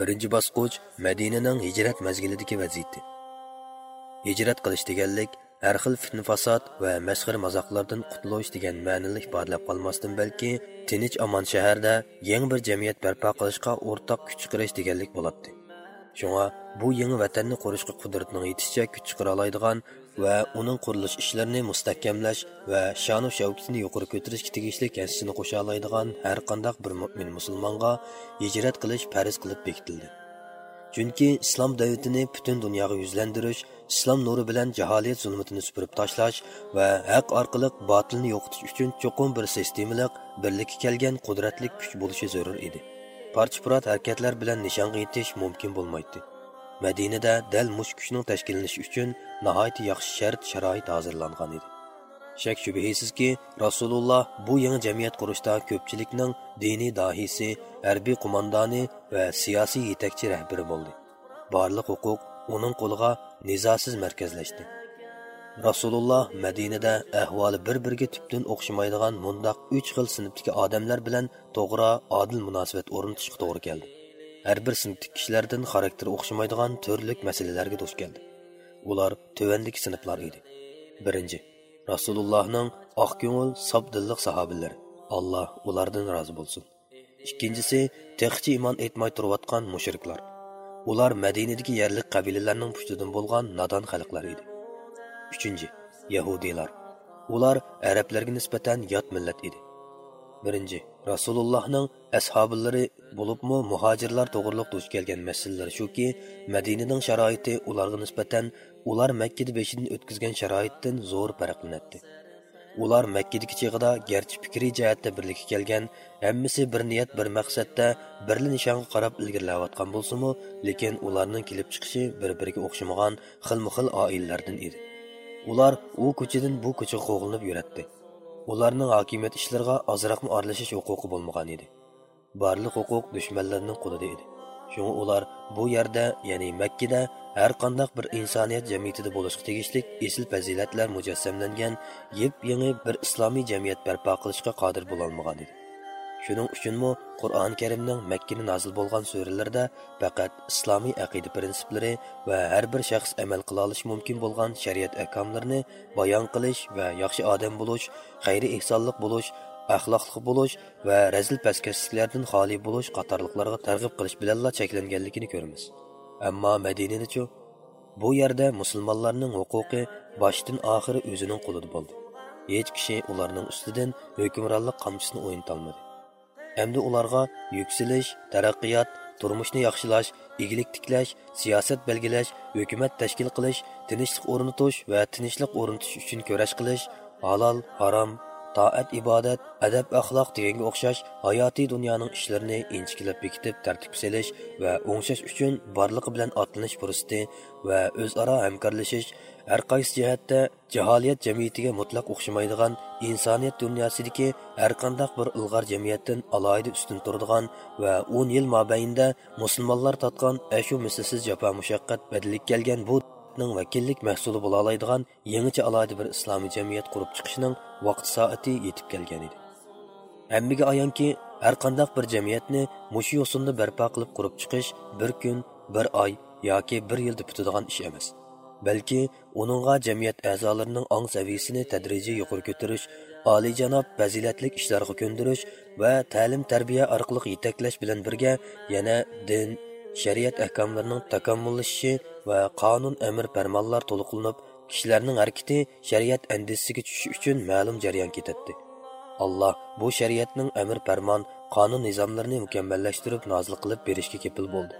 birinchi bosqich madinaning hijrat mazgilidagi vaziyati hijrat qilish deganlik har xil fitna fasod va mashhur mazoqlardan qutulish degan ma'nili ifodalab qolmasdan balki tinch omon shaharda yangi bir jamiyat barpo qilishga o'rtoq kuch chiqarish deganlik bo'ladi shunga bu yangi vatanni qurishga qudratning yetishicha kuch chiqara oladigan va uning qurilish ishlarini mustahkamlash va shanu shavkatini yuqori ko'tarishga tegishli hissini qo'sha oladigan har qanday bir mo'min musulmonga hijrat qilish farz qilib bekitildi. Chunki islom davlatini butun dunyoga yuzlantirish islom nuri bilan jaholiyat zulmatini supurib tashlash va haq orqali botilni yo'qotish uchun cho'qim bir sistemalik birlikka kelgan qudratli kuch bo'lishi zarur edi. Parcha harakatlar bilan nishonga yetish mumkin bo'lmaydi. Madinada dal mush kuchning tashkillanishi uchun nihoyatda yaxshi shart sharoit hozirlangan edi. Shak shubhisizki rasululloh bu yangi jamiyat qurishda ko'pchilikning diniy dohiysi harbiy qo'mondoni va siyosiy yetakchi rahbari bo'ldi. Barliq huquq uning qo'liga nizosiz markazlashdi. Rasululloh madinada ahvoli bir biriga tubdan o'xshamaydigan mundoq uch xil sinfdagi odamlar bilan to'g'ri odil munosabat o'rnatishga to'g'ri keldi. Har bir sinfdagi kishilardan xarakteri o'xshamaydigan turli masalalarga duch keldi. Ular tuvandagi sinflar edi. Birinci, rasulullohning oq ko'ngil sobdilliq sahobalari alloh ulardan rozi bo'lsin. İkincisi, texçi iman etmay turayotgan mushriklar. Ular madinadagi yerlik qabilalarning pushtidan bo'lgan nodon xalqlar edi. Üçüncü, yahudiylar. Ular arablarga nisbatan yot millat edi. Rasulullah'ın rasulullohning bulubmu muhacirlər muhojirlar to'g'riliq gələn kelgan şu shuki madinaning sharoiti ularga nisbatan ular makkada beshidan o'tkazgan sharoitdan zo'r farqlanadi ular makkadagi chig'ida garchi fikriy jihatda birlikka kelgan hammasi bir niyat bir maqsadda birli nishonga qarab ilgirlayotgan bo'lsimi lekin ularning kelib chiqishi bir biriga o'xshamagan xilma xil oilalardan edi. Ular u ko'chadan bu ko'chaga qo'g'ilib yuratdi. Ularning hokimiyat ishlariga ozroqmi aralashish huquqi bo'lmagan edi. Barliq huquq dushmanlarning qo'lida edi. Shunga ular bu yerda ya'ni makkada har qandaq bir insoniyat jamiyatida bo'lishga tegishli esil fazilatlar mujassamlangan yep yangi bir islomiy jamiyat barpo qilishga qodir bo'lolmagan edi. Shuning uchunmi Qur'on karimning makkani назил bo'lgan suralarida faqat islomiy aqida prinsiplari va har bir shaxs amal кыла алыш mumkin bo'lgan shariat әкамларын bayon qilish va yaxshi odam bo'lish xayri ихсанлык bo'lish axloqli bo'lish va razil pastkashliklardan xoli bo'lish qatorliqlarga targ'ib qilish bilanla cheklanganligini ko'ramiz. Ammo madinanichu bu yerda musulmonlarning huquqi boshdan oxiri o'zining qo'lida bo'ldi. Hech kishi ularning ustidan hukmronlik qamchisini o'ynatolmadi hamda ularga yuksalish taraqqiyot turmushni yaxshilash igilik tiklash siyosat belgilash hukumat tashkil qilish tinchlik o'rnatish va tinchlik o'rnatish uchun kurash qilish halol harom toat ibodat adab axloq deganga o'xshash hayotiy dunyoning ishlarini inchikilab bekitib tartib selish va o'ngshash uchun borlig'i bilan otlanish fursati va o'zaro hamkorlashish har qaysi jihatda jaholiyat jamiyatiga mutlaq o'xshamaydigan insoniyat dunyosidagi har qandaq bir ilg'or jamiyatdan alohida ustun turadigan va o'n yil mobaynida musulmonlar totgan ashu mislsiz jafo mushaqqat badillik kelgan bu ning vakillik mahsuli bo'la oladigan yangicha alohida bir islomiy jamiyat qurib chiqishning vaqt soati yetib kelgan edi. Hammaga ayonki har qandaq bir jamiyatni mushu yo'sinda barpo qilib qurib chiqish bir kun bir oy yoki bir yilda bitadigan ish emas. Balki uningga jamiyat a'zolarining ong saviyasini tadrijiy yuqori ko'tarish oliyjanob fazilatli ishlarga ko'ndirish va ta'lim tarbiya orqali yetaklash bilan birga yana din shariat ahkomlarining takomillashishi va qonun amr farmonlar to'liqlanib kishilarning harakati shariat andisiga tushishi uchun ma'lum jarayon ketadi alloh bu shariatning amr farmon qonun nizomlarini mukammallashtirib nozil qilib berishga kepil bo'ldi.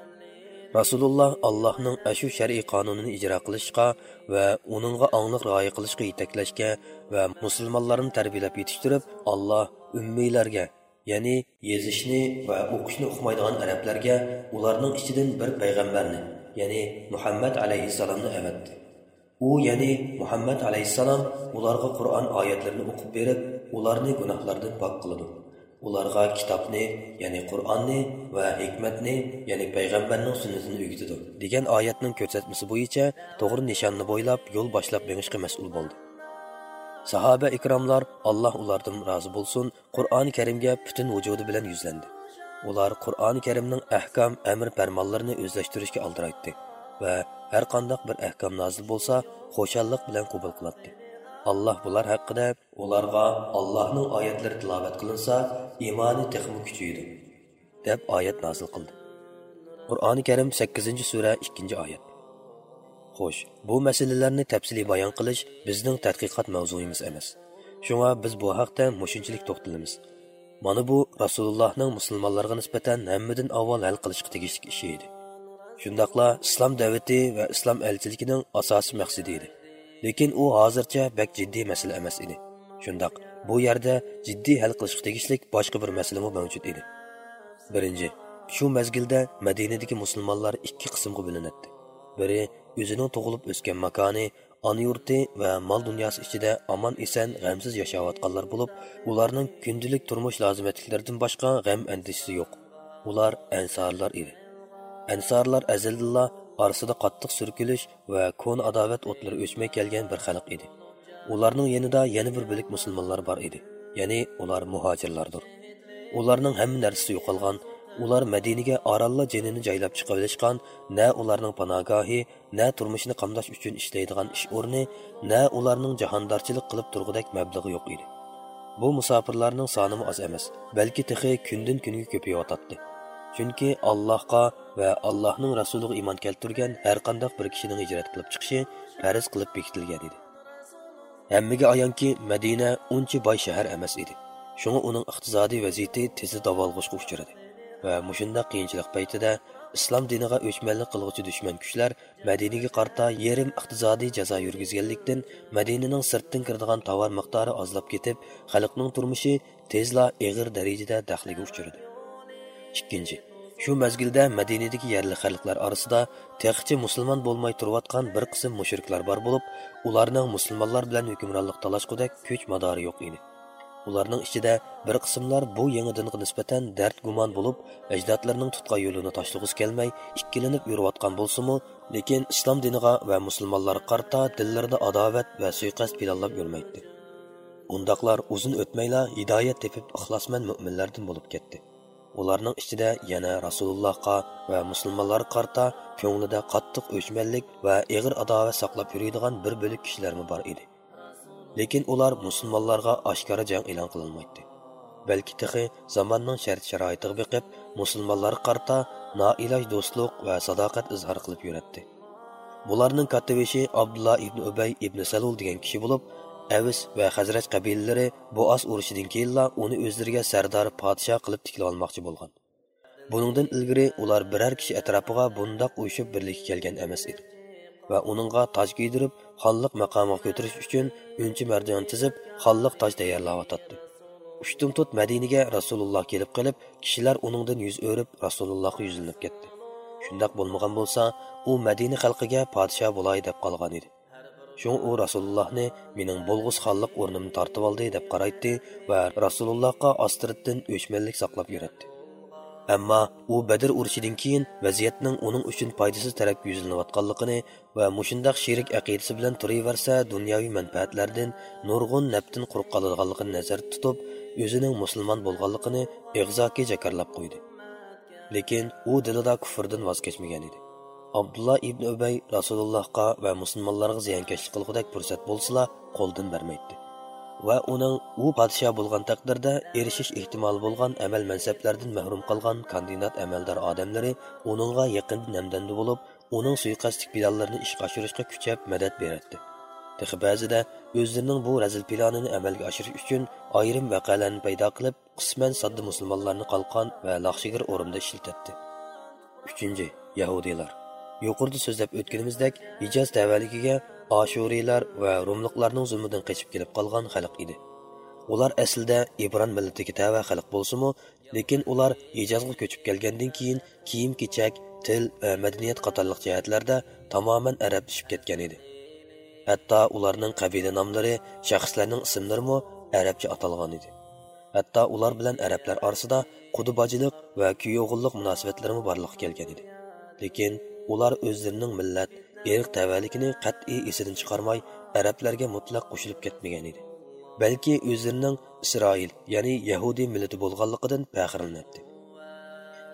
Rasululloh allohning ashu shar'iy qonunini ijro qilishga va uningga ongliq rioya qilishga yetaklashga va musulmonlarni tarbiyalab yetishtirib alloh ummiylarga ya'ni yezishni va o'qishni o'qimaydigan arablarga ularning ichidan bir payg'ambarni ya'ni muhammad alayhissalomni avatdi. U ya'ni muhammad alayhissalom ularga qur'on oyatlarini o'qib berib ularni gunohlardan pok qiladi. Ularga kitobni ya'ni qur'onni va hikmatni ya'ni payg'ambarning sunnatini o'rgatadi degan oyatning ko'rsatmasi bo'yicha to'g'ri nishonni bo'ylab yo'l boshlab mengishga mas'ul bo'ldi. Sahoba ikromlar alloh ulardan rozi bo'lsin qur'oni karimga butun vujudi bilan yuzlandi. Ular qur'oni karimning ahkam amr farmonlarini o'zlashtirishga aldiraydi va har qandoq bir ahkam nozil bo'lsa xo'shallik bilan qabul qiladi alloh bular haqida ularga allohning oyatlari tilovat qilinsa iymoni texmi kuchaydi deb oyat nozil qildi. Qur'oni karim 8 sura 2 oyat. Xo'sh bu masalalarni tafsiliy bayon qilish bizning tadqiqot mavzuyimiz emas. Shunga biz bu haqda mushunchalik to'xtalamiz. Mana bu rasulullohning musulmonlarga nisbatan hammadan avval hal qilishga tegishli ishi edi. Shundoqla islom davati va islom elchiligining asosiy maqsadi edi. Lekin u hozircha bak jiddiy masala emas edi. Shundoq bu yerda jiddiy hal qilishga tegishli boshqa bir masala mavjud edi. Birinchi shu mazgilda madinadagi musulmonlar ikki qismga bo'linadi. Biri o'zining tug'ilib o'sgan makoni ona yurti va mol dunyosi ichida omon eson g'amsiz yashayotganlar bo'lib ularning kundalik turmush lozimatliklaridan boshqa g'am andishisi yo'q. Ular ansorlar edi. Ansorlar azaldillah orasida qattiq surkilish va ko'n adovat o'tlari o'chmay kelgan bir xalq edi. Ularning yanida yana bir bilik musulmonlar bor edi. Ya'ni ular muhojirlardir. Ularning hamma narsasi yo'qolgan ular madinaga oralla jinini joylab chiqaverishgan na ularning panogohi na turmushini qamdash uchun ishlaydigan ish o'rni na ularning jahondorchilik qilib turg'udak mablag'i yo'q edi. Bu musofirlarning soni oz emas balki tixi kundan kunga ko'payotadi chunki allohga va allohning rasuliga iymon keltirgan har qanday bir kishining hijrat qilib chiqishi farz qilib bekitilgan edi. Hammaga ayonki madina uncha boy shahar emas edi. Shunga uning iqtisodiy vaziyati tezda davolg'ishga uchradi. Va mushunda qiyinchilik paytida islom diniga o'chmanlik qilg'uchi dushman kuchlar madinaga qarta yerim iqtisodiy jazo yurgizganlikdan madinaning sirtdan kiradigan tovar miqdori ozlab ketib xalqning turmushi tezla ig'ir darajada daxliga uchirdi ikkinchi shu mazgilda madinadagi yerli xalqlar orasida texchi musulmon bo'lmay turayotgan bir qism mushriklar bor bo'lib ularning musulmonlar bilan hukmronlik talashqudek kuch madori yo'q edi. Ularning ichida bir qismlar bu yangi dinga nisbatan dard gumon bo'lib ajdodlarning tutgan yo'lini tashlag'isi kelmay ikkilanib yurayotgan bo'lsimi lekin islom diniga va musulmonlarga qarta dillarida adovat va suiqasd planlab yurmaydi. Undoqlar uzun o'tmayla hidoyat tepib ixlosmand mo'minlardan bo'lib ketdi. Ularning ichida yana rasulullohga va musulmonlarga qarta ko'nglida qattiq o'chmanlik va ig'ir adovat saqlab yuradigan bir bo'lik kishilarmi bor edi. Lekin ular musulmonlarga oshkora jang e'lon qilinmaydi balki tixi zamonning shart sharoitiga biqib musulmonlar qarta noiloj do'stlik va sadoqat izhor qilib yuratdi. Bularning kattaveshi abdulla ibn ubay ibn salul degan kishi bo'lib avis va hazrat qabilalari boas urushidan keyinla uni o'zlariga sardor podshoh qilib tikla olmoqchi bo'lgan. Buningdan ilgari ular biror kishi atrofiga bundoq uyushib birlikka kelgan emas edi. Va uningga toj kiydirib xonliq maqomiga ko'tarish uchun unchi marjon tizib xonliq toj tayyorlayotdi ushtum tut madinaga rasululloh kelib qilib kishilar uningdan yuz o'rib rasulullohga yuzlanib ketdi. Shundoq bo'lmagan bo'lsa u madina xalqiga podshoh bo'lay deb qolgan edi. Shu u Rasulullohni mening bo'lg'us xonliq o'rnimni tortib oldi deb qaraydi va Rasulullohga ostiritdan o'chmanlik saqlab yuradi. Ammo у Badr urushidan keyin vaziyatning uning uchun foydasiz tarafga yuzlanayotganligini ва mushundaq ширик aqidasi bilan turaversa dunyoviy manfaatlardan nurg'un naftin quruq назар nazarda tutib, o'zining musulmon bo'lganligini ig'zoki jakarlab qo'ydi. Lekin u dilida kufrdan voz kechmagan edi. ибн ibn ubay rasulullohga va musulmonlarga ziyonkashlik qilgudek fursat bo'lsala qo'ldan bermaydi va uning u podsho bo'lgan taqdirda erishish ehtimoli bo'lgan amal mansablardan mahrum qolgan kandidat amaldor odamlari uningga yaqin namdandi bo'lib uning suiqasdlik planlarini ishga oshirishga kuchab madad beradi Texi ba'zida o'zlarining bu razil planini amalga oshirish uchun ayrim vaqalarni paydo qilib qisman sodda musulmonlarni qalqon va laqshigir o'rinda ishlatadi uchinchi yahudiylar. Yuqorida so'zlab o'tganimizdek ijoz tavaligiga ashuriylar va rumliqlarning zulmidan qochib kelib qolgan xalq edi. Ular aslida ibron millatiga tava xalq bo'lsimi lekin ular hijozga ko'chib kelgandan keyin kiyim kechak til va madaniyat qatorliq jihatlarda tamoman arablashib ketgan edi. Hatto ularning qabila nomlari shaxslarning ismlarimi arabcha atalgan edi. Hatto ular bilan arablar orasida qudibojilik va kuyovg'illik munosabatlarimi borliq kelgan edi. Lekin ular o'zlarining millat irq tavalikini qat'iy esidan chiqarmay arablarga mutlaq qo'shilib ketmagan edi. Balki o'zlarining isroil ya'ni yahudiy millati bo'lganligidan faxrlanadi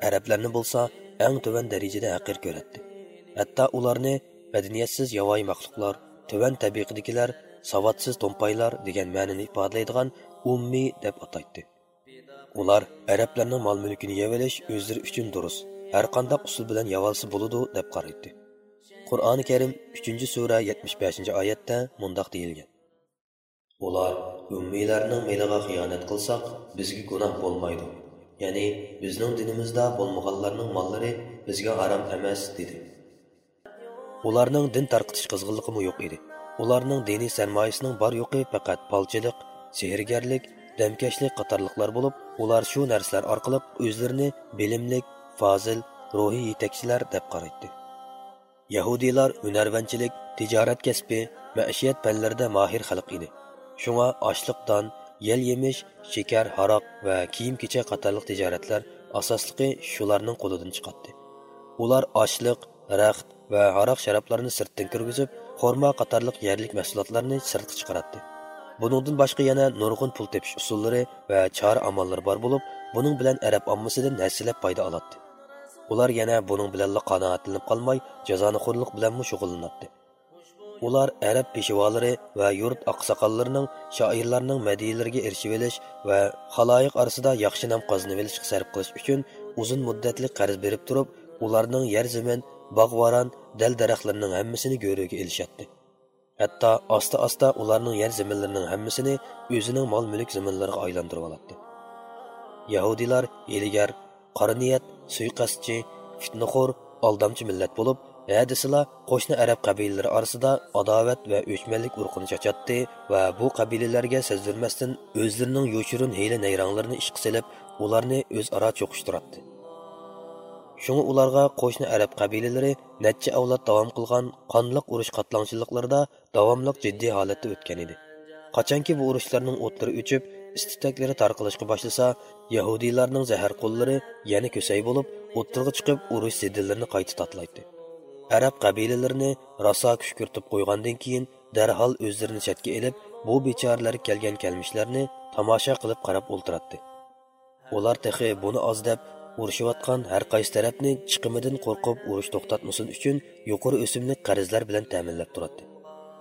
arablarni bo'lsa eng tuvan darajada haqir ko'radi hatto ularni madaniyatsiz yovvoyi maxluqlar tuvan tabiqadagilar savodsiz to'mpaylar degan ma'nini ifodalaydigan ummiy deb ataydi ular arablarning mol mulkini yevilish o'zlari uchun durust har qanday usul bilan yavalsa bo'ladi deb qaraydi. Qur'oni karim 3 sura 75 oyatda mundoq deyilgan. Ular ummiylarning meliga xiyonat qilsak bizga gunoh bo'lmaydi. Ya'ni bizning dinimizda bo'lmaganlarning mollari bizga harom emas dedi. Ularning din tarqitish qizg'inligi yo'q edi. Ularning diniy sarmoyasining bor yo'qi faqat palchilik sehrgarlik damkashlik qatorliqlar bo'lib ular shu narsalar orqali o'zlarini bilimlik fozil ruhiy yetakchilar deb qaraydi. Yahudiylar hunarvanchilik tijorat kasbi maishiyat fanlarida mahir xalq edi. Shunga oshliqdan yel yemish shakar haroq va kiyim kecha qatorliq tijoratlar asosligi shularning qo'lidan chiqadi. Ular ochliq raxt va haroq sharoblarni sirtdan kirgizib xorma qatorliq yerlik mahsulotlarni sirtga chiqaradi buningdan boshqa yana nurg'un pul tepish usullari va çağrı amalları bor bo'lib buning bilan arab ommasidan naslab foyda oladi. Ular yana buning bilan qanoatlanib qolmay jazonixo'rlik bilanmi shug'ullanadi? Ular arab peshvolari va yurt oqsoqollarining shoirlarning madiyalariga erishib olish va haloyiq orasida yaxshi nom qozonib olishga sarf qilish uchun uzun muddatli qarz berib turib ularning yer zamin bog'voron dal daraxtlarning hammasini go'riga ilishadi hatto asta asta ularning yer zaminlarining hammasini o'zining mol mulk zaminlariga aylantirib oladi. Yahudiylar hiligar qora niyat suiqasdchi fitnaxo'r aldamchi millat bo'lib e hadisila qo'shni arab qabilalari orasida adovat va o'chmanlik urqini chachatdi va bu qabilalarga sezdirmasdan o'zlarining yo'shirun hiyla nayranglarini ishqa silib ularni o'zaro cho'qishtiradi shunga ularga qo'shni arab qabilalari necha avlod davom qilgan qonliq urush qatlangchiliklarida davomliq jiddiy holatda o'tgan edi. Qachonki bu urushlarning o'tlari o'chib istitaklari tarqalishga boshlasa yahudiylarning zahar qo'llari yana ko'say bo'lib o'ttirg'i chiqib urush zidillarini qayta tatlaydi. Arab qabilalarini raso kushkurtib qo'ygandan keyin darhol o'zlarini chetga ilib bu bechoralar kelgan kelmishlarni tomosha qilib qarab o'ltiradi ular texi buni oz deb urushayotgan har qaysi tarafni chiqimidan qo'rqib urush to'xtatmasin uchun yuqori o'simlik qarzlar bilan ta'minlab turadi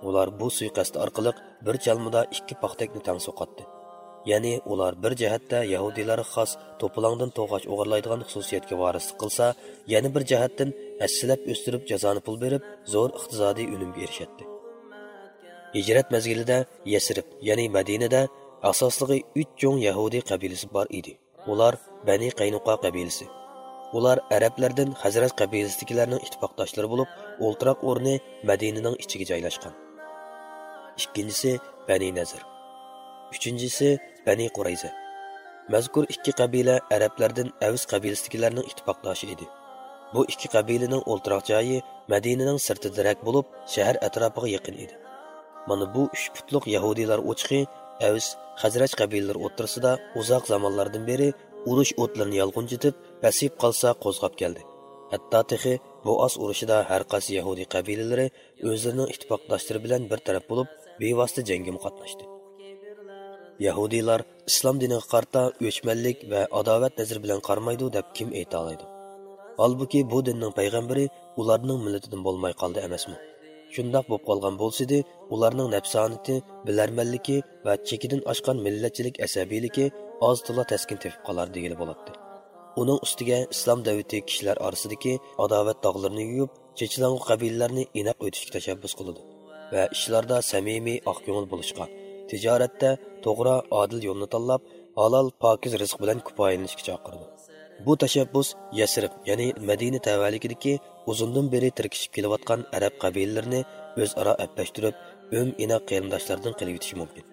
ular bu suiqasd orqali bir chalmada ikki paxtakni tang so'qatdi ya'ni ular bir jihatda yahudiylarga xos to'plangdan to'g'ach o'g'irlaydigan xususiyatga vorislik qilsa yana bir jihatdan assilab o'stirib jazoni pul berib zo'r iqtisodiy unumga erishadi hijrat mazgilida yasrib ya'ni madinada asosligi uch cho'ng yahudiy qabilasi bor edi. Ular bani qaynuqo qabilasi. Ular arablardan hazrat qabilasidagilarning ittifoqdoshlari bo'lib o'ltiroq o'rni madinaning ichiga joylashgan. Ikkinchisi bani nazir uchinchisi bani qurayza. Mazkur ikki qabila arablardan avs qabilasidagilarning ittifoqdoshi edi. Bu ikki qabilaning o'ltiroq joyi madinaning sirtidarak bo'lib shahar atrofiga yaqin edi. Mana bu uch putliq yahudiylar o'chqi avs hazraj qabilalari o'rtasida uzoq zamonlardan beri urush o'tlarini yolg'unjitib pasib qolsa qo'zg'ab keldi. Hatto texi bu os urushida har qaysi yahudiy qabilalari o'zlarining ittifoqdoshlari bilan bir taraf bo'lib bevosita jangga qatnashdi yahudiylar islom diniga qarta o'chmanlik va adovat nazari bilan qarmaydi deb kim ayta holbuki bu dinning payg'ambari ularning millatidan bo'lmay qoldi emasmi? Shundoq bo'lib qolgan bo'lsidi ularning nafsoniti bilarmanligi va chekidan oshgan millatchilik asabiyligi oz to'la taskin tepib qolar degili bo'ladi. Uning ustiga islom davlati kishilar orasidagi adovat dog'larini yuyib chechlang'u qabilalarni inoq o'tishga tashabbus qiladi va ishlarda samimiy oq ko'ngil bo'lishga tijoratda to'g'ri odil yo'lni tanlab halol pokiz rizq bilan kifoyalanishga chaqirdi bu tashabbus yasrib ya'ni madina tavalligidagi uzundan beri tirkishib kelayotgan arab qabilalarini o'zaro aplashtirib o'm inoq qarindoshlardan qilib yutishi mumkin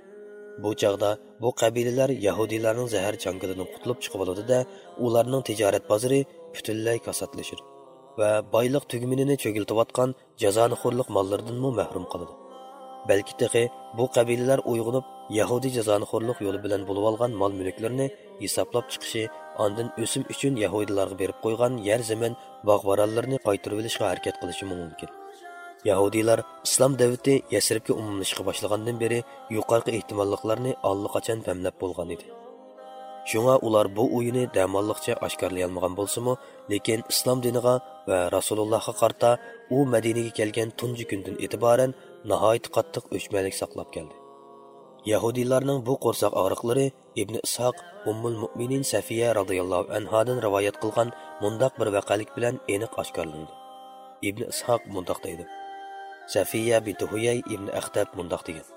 bu chog'da bu qabilalar yahudiylarning zahar changidan qutulib chiqib oladida ularning tijorat bozori butunlay kasatlashir va boyliq tugminini cho'giltiyotgan jazonixo'rlik mollaridan mahrum qoladi. Balki tehi bu qabilalar uyg'unib yahudiy jazonixo'rlik yo'li bilan bo'lib olgan mol mulklarni hisoblab chiqishi ondan o'sim uchun yahudiylarga berib qo'ygan yer zamin bog'varallarni qaytarib olishga harakat qilishi mumkin. Yahudiylar islom davlati yasribga umumlashishga boshlagandan beri yuqorqi ehtimolliklarni allaqachon famlab bo'lgan edi. Shunga ular bu o'yini damonliqcha oshkorlay olmagan lekin islom diniga va Rasulullohga qarta u Madinaga kelgan tunji kundan e'tiboran nihoyat qattiq o'chmalik saqlab keldi. Yahudiylarning bu qo'rsoq og'riqlari Ibn Ishoq Ummul Mu'minin Safiya radhiyallohu anhodan rivoyat qilgan mundaq bir vaqalik bilan aniq oshkorlandi. Ibn Ishoq mundaq deydi: Safiya bint Huyay ibn Axtab mundaq degan: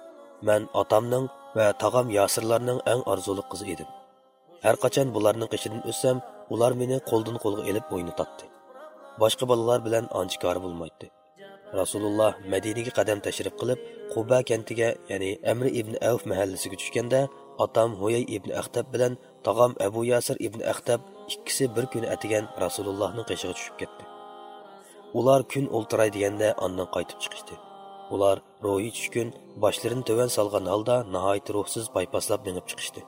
"Men otamning va tog'am Yasirlarning eng orzuli qizi edim. Har qachon bularning qishidan o'ssam, ular meni qo'ldan qo'lga ilib o'ynatatdi. Boshqa bolalar bilan anchikori bo'lmaydi. Rasululloh Madinaga qadam tashrif qilib, Quba kentiga, ya'ni Amr ibn Avf mahallasiga tushganda, otam Huyay ibn Axtab bilan tog'am Abu Yasir ibn Axtab ikkisi bir kun atigan Rasulullohning qishig'i tushib ketdi. Ular kun o'ltiray deganda ondan qaytib chiqishdi. Ular ro'yi tushkun, boshlarini to'van solgan holda nihoyat ruhsiz paypaslab minib chiqishdi.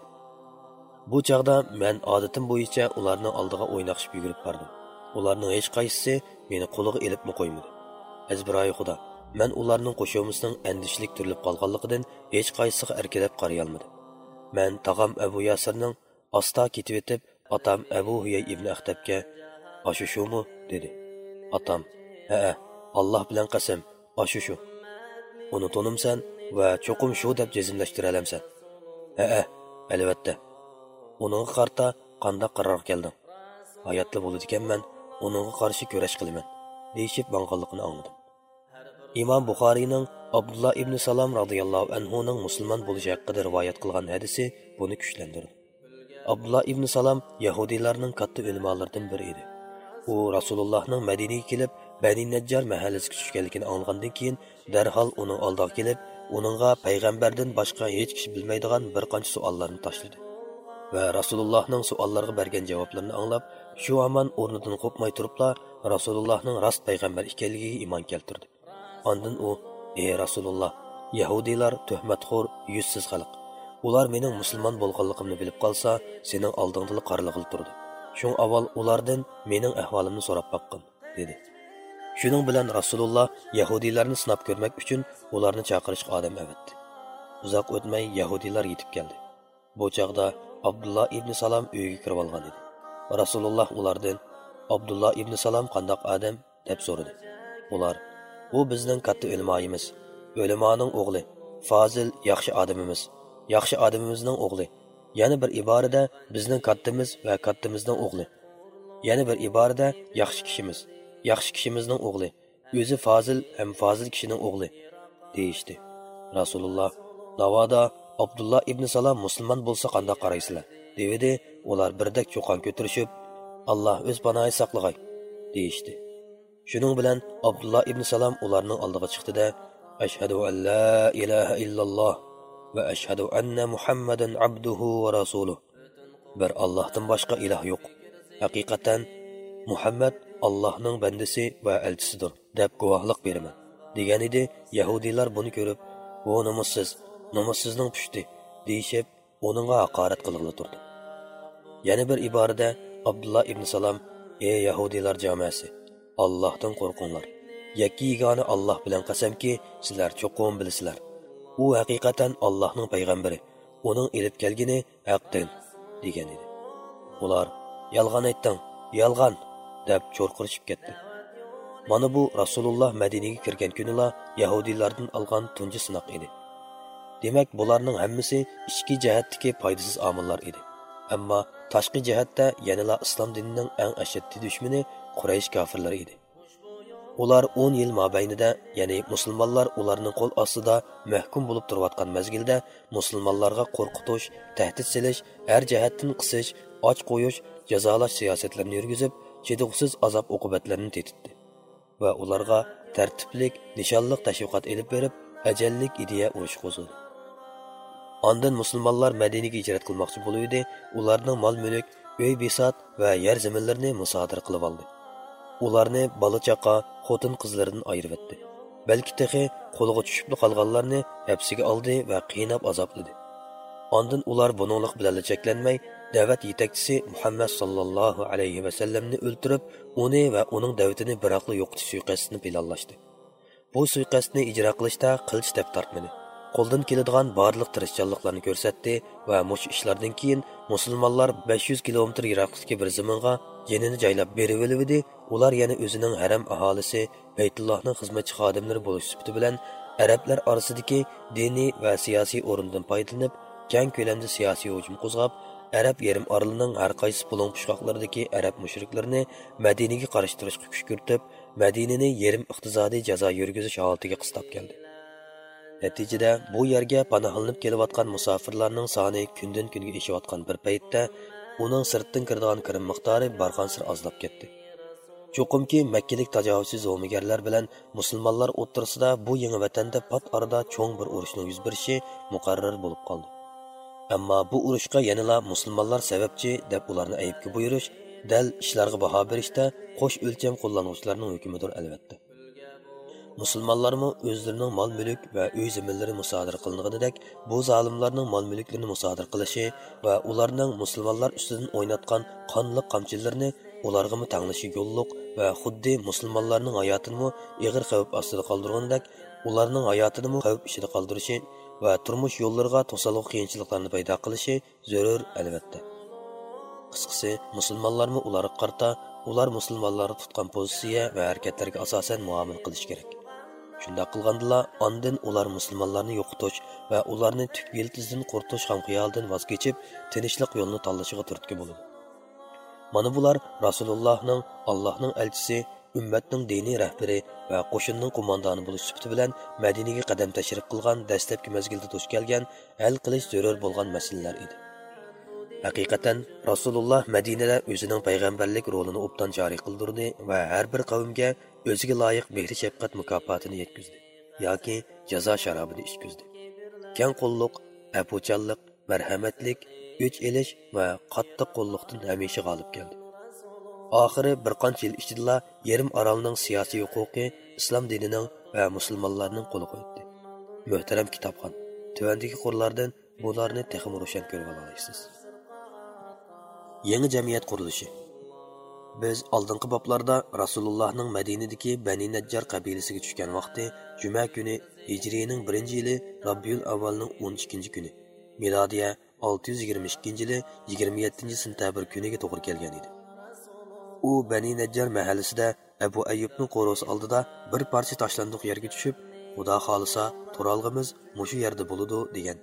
Bu chog'da men odatim bo'yicha ularni oldiga o'ynaqishib yugurib bordim. Ularning hech qaysisi meni qo'liga ilibmi qo'ymadi. Azbiroy xudo, men ularning qo'shuvimizning andishlik turilib qolganligidan hech qaysisiga erkalab qaray olmadim. Men tog'am Abu Yasirning asta ketib etib, otam Abu Huyay ibn Axtabga "Ashu shumi?" dedi. Otam: "Ha, Alloh bilan qasam, ashu shu. Uni tonimsan va cho'qim shu deb jazmlashtira olamsan." "Ha, albatta." Uningga qarta qanday qaror kelding? Hayotda bo'ladiganman uningga qarshi kurash qilaman, deyishib banqonligini angladim. Imom buxoriyning abdulloh ibn salom roziyallohu anhuning musulmon bo'lishi haqida rivoyat qilgan hadisi buni kuchlantirdi. Abdulloh ibn salom yahudiylarning katta ulamolaridan biri edi. U rasulullohning madinaga kelib bani najjar mahallasiga tushganligini anglagandan keyin darhol uning oldiga kelib uningga payg'ambardan boshqa hech kishi bilmaydigan bir qancha savollarni tashladi. Va rasulullohning savollariga bergan javoblarini anglab shu amon o'rnidan qo'pmay turibla rasulullohning rost payg'ambar ekanligiga iymon keltirdi. Ondan u, ey Rasulullah, Yahudiylar tuhmatxo'r, yuzsiz xalq. Ular mening musulmon bo'lganligimni bilib qolsa, sening oldingda qarlig'il turdi. Shun avval ulardan mening ahvolimni so'rab baqqin, dedi. Shuning bilan Rasululloh Yahudiylarni sinab ko'rmak uchun ularni chaqirishga odam avatdi. Uzoq o'tmay Yahudiylar yetib keldi. Bu chaqda Abdullah ibn Salam uyiga kirib olgan edi. Rasululloh ulardan Abdullah ibn Salam qandoq odam deb so'radi. Ular u bizning katta ulmoyimiz o'limoning o'g'li fozil yaxshi odamimiz. Yaxshi odamimizning o'g'li. Yana bir iborada bizning kattamiz va kattamizning o'g'li. Yana bir iborada yaxshi kishimiz. Yaxshi kishimizning o'g'li. O'zi fozil ham fozil kishining o'g'li deyishdi. Rasululloh navoda abdulloh ibn salom musulmon bo'lsa qandoq qaraysizlar? Devidi ular birdek cho'qon ko'tirishib alloh o'z panoyi saqlag'ay deyishdi. Shuning bilan Abdullah ibn Salam ularning oldiga chiqdi-da, ashhadu an la ilaha illalloh va ashhadu anna Muhammadan abduhu va rasuluh. Bir Allohdan boshqa iloh yo'q. Haqiqatan Muhammad Allohning bandasi va elchisidir deb guvohlik beraman. degan edi yahudiylar buni ko'rib bu nomussiz nomussizning pushti deyishib uningga haqorat qilg'ili turdi yana bir iborada abdulloh ibn salom ey yahudiylar jamoasi Allohdan qo'rqinglar. Yakki yagona Alloh bilan qasamki, sizlar cho'qim bilasizlar. U haqiqatan Allohning payg'ambari. Uning elib kelgini haqdir degan edi. Ular yolg'on aytding, yolg'on deb cho'rqirishib ketdi. Mana bu Rasululloh Madinaga kirgan kunila Yahudiylardan olgan tunji sinoq edi. Demak, bularning hammasi ichki jihatdagi foydasiz omillar edi. Ammo tashqi jihatda yanala islom dinining eng ashaddiy dushmani Quraysh kofirlari edi. Ular 10 yil mobaynida, ya'ni musulmonlar ularning qo'l ostida mahkum bo'lib turayotgan mazgilda musulmonlarga qo'rqitish, tahdid silish, har jihatdan qisish, och qo'yish, jazolash siyosatlarini yurgizib, chedug'siz azob uqubatlarni tetitdi va ularga tartiblik, nishonliq tashviqot elib berib, ajallik ideya urush qo'zg'adi. Ondan musulmonlar Madinaga hijrat qilmoqchi bo'luvdi, ularning mol-mulk, uy besot va yer zaminlarini musodir qilib oldi. Ularni bola chaqa xotin qizlaridan ayirib etdi. Balki texi qo'liga tushib qolganlarni hapsiga oldi va qiynab azobladi. Ondin ular buninglik bilan cheklanmay da'vat yetakchisi muhammad sallallohu alayhi vasallamni o'ltirib uni va uning da'vatini biroqli yo'qotish suiqasdini planlashdi bu suiqasdni ijro qilishda qilich deb tortmadi qo'ldan keladigan barliq tirishchanliklarni ko'rsatdi va mush ishlardan keyin musulmonlar 500 kilometr yiroqlikdagi bir zaminga yenini joylab berib olibdi ular yana o'zining haram aholisi baytullohning xizmatchi xodimlari bo'lish sifati bilan arablar orasidagi diniy va siyosiy o'rindan foydalanib keng ko'lamda siyosiy hujum qo'zg'ab arab yarim orlining har qaysi pulon qishloqlaridagi arab mushriklarni madinaga qarashtirishga kuch kiritib madinani yarim iqtisodiy jazo yurgizish holatiga qistab keldi. Natijada bu yerga panohlanib kelayotgan musofirlarning soni kundan kunga eshiyotgan bir paytda uning sirtdan kiradigan kirim miqdori barqansir ozlab ketdi. Cho'qimki makkalik tajovuzsiz zo'migarlar bilan musulmonlar o'ttirisida bu yangi vatanda pat арада cho'ng bir urushning yuz berishi muqarrar bo'lib qoldi. Ammo bu urushga yanala musulmonlar sababchi deb ularni aybga buyurish dal ishlarga baho berishda qo'sh o'lcham qo'llanuvchilarning hukmidir albatta. Musulmonlarmi o'zlarining mol mulk va uy zaminlari musodir qilinganidek bu zolimlarning mol mulklarini musodir qilishi va ularning musulmonlar ustidan o'ynatgan qonli qamchilarini ularga tanglishi yo'lliq va xuddi musulmonlarning hayotini ig'ir xavf ostida qoldirgandek ularning hayotini xavf ichida qoldirishi va turmush yo'llariga to'saliq qiyinchiliklarni paydo qilishi zarur albatta. Qisqasi musulmonlarmi ularga qarta ular musulmonlarni tutgan pozitsiya va harakatlarga asosan muomala qilish kerak. Shundoq qilgandila ondin ular musulmonlarni yo'qotish va ularni tuk yiltizdan qurtish ham xiyolidan voz kechib tinchlik yo'lini tanlashiga turtki bo'ladi mana bular rasulullohning allohning elchisi ummatning diniy rahbari va qo'shinning qo'mondoni bo'lish sifati bilan madinaga qadam tashrif qilgan dastlabki mazgilda duch kelgan hal qilish zarur bo'lgan masalalar edi. Haqiqatan rasululloh madinada o'zining payg'ambarlik rolini obdan joriy qildirdi va har bir qavmga o'ziga loyiq mehri shafqat mukofotini yetkazdi yoki jazo sharobini ichkizdi kang qo'lliq apuchanliq marhamatlik o'ch elish va qattiq qo'lliqdan hamisha g'olib keldi oxiri bir qancha yil ichida yarim orolning siyosiy huquqi islom dinining va musulmonlarning qo'liga o'tdi muhtaram kitobxon tuvandagi qo'rlardan bularni texmi ro'shan ko'rib olasiz yangi jamiyat qurilishi biz oldingi boblarda rasulullohning madinadagi bani najjar qabilasiga tushgan vaqti juma kuni hijriyning birinchi yili robbiyul avvalning o'n ikkinchi kuni milodiya olti yuz yigirma ikkinchi yili yigirma yettinchi sentabr kuniga to'g'ri kelgan edi. U bani najjar mahallasida abu ayyubning qo'rosi oldida bir parcha tashlandiq yerga tushib xudo xohlasa turolg'imiz mushu yerda bo'ludi degan